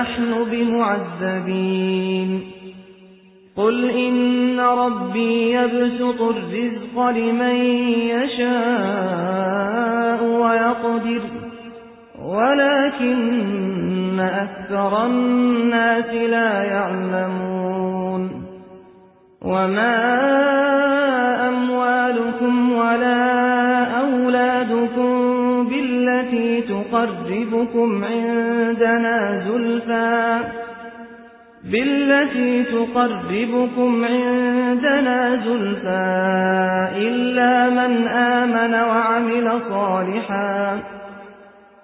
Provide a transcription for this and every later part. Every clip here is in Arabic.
نحن بمعذبين. قل إن ربي يبسط الرزق لمن يشاء ويقدر ولكن أكثر الناس لا يعلمون. وما تقربكم عندنا زلفى بالتي تقربكم عندنا زلفى إلا من آمن وعمل صالحا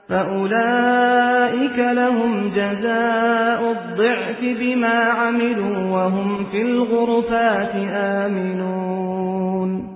فأولئك لهم جزاء الضعف بما عملوا وهم في الغرفات آمنون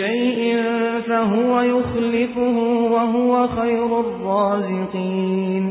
شيء فهو يخلفه وهو خير الرازقين.